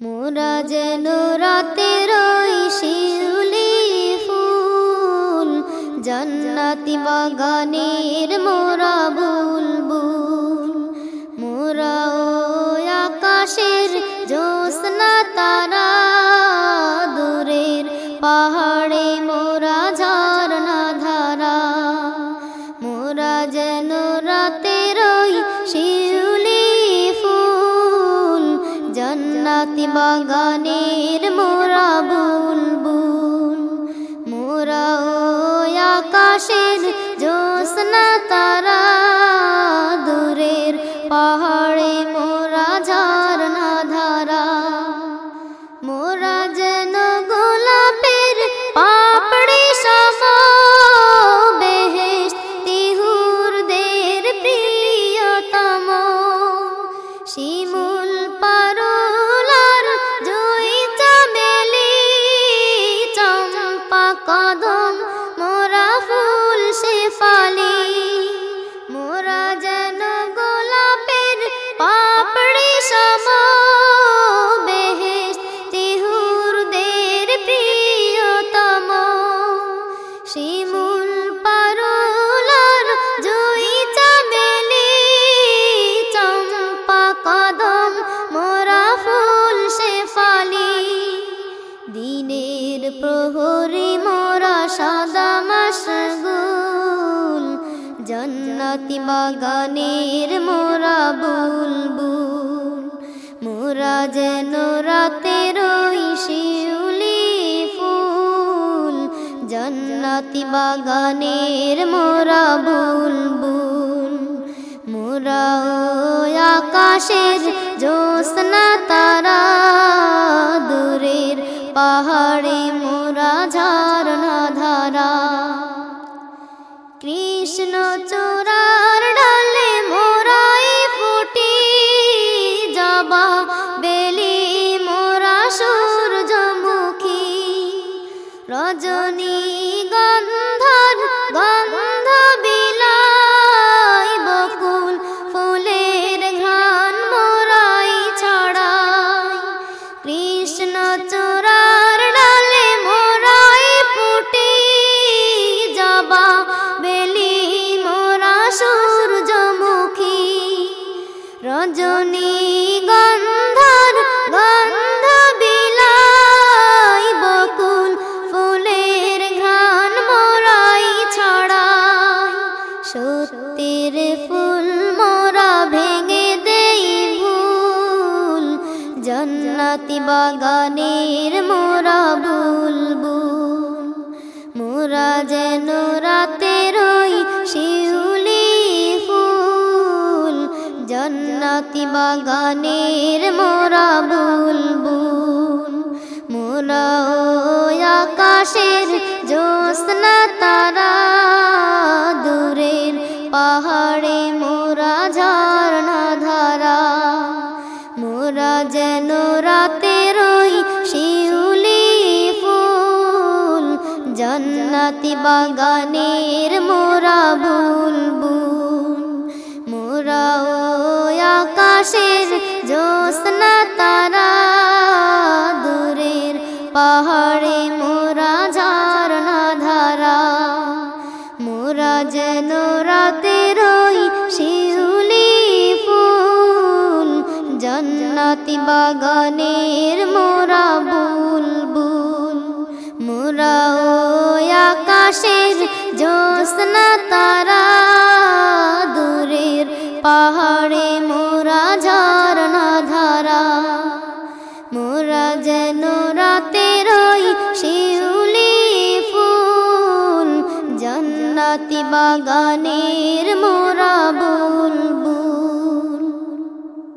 মোরা যেন রাতের শিউলি ফুল জন্নাতি বাগানের মোরা বুলবুল জান্নাতি বাগানের মোরা দিনের প্রহরী মোরা সাদা মশগুল, জন্নতি বাগানের মোরা বুলবুল। মোরা যেন রাতের শিউলি ফুল, জন্নতি বাগানের মোরা বুলবুল। মোরা আকাশের জ্যোৎস্না তারা পাহাড়ে মোরা ঝর্ণা ধারা। কৃষ্ণ চোরার ডালে মোরাই ফুটি জবা বেলি মোরা সূর্যমুখী। রজনী গন্ধর গন্ধ বিলাই বকুল ফুলের ঘ্রাণ মোরাই ছড়াই কৃষ্ণ জন্নতি বাগানের মোরা বুলবুল, মোরা যেন রাতের শিউলি ফুল জন্নতি বাগানের মোরা বুলবুল, মোরা আকাশের জ্যোৎস্না তারা যেন রাতের শিউলি ফুল, জন্নতি বাগানের মোরা বুলবুল। মোরা ও আকাশের জ্যোৎস্না তারা দূরের পাহাড়ে মোরা ঝর্ণা ধারা। মোরা যেন রাতের শিউলি ফুল, জন্নতি বাগানের জ্যোৎস্না তারা দূরের পাহাড়ে মোরা ঝর্ণা ধারা। মোরা যেন রাতের শিউলি ফুল, জন্নতি বাগানের মোরা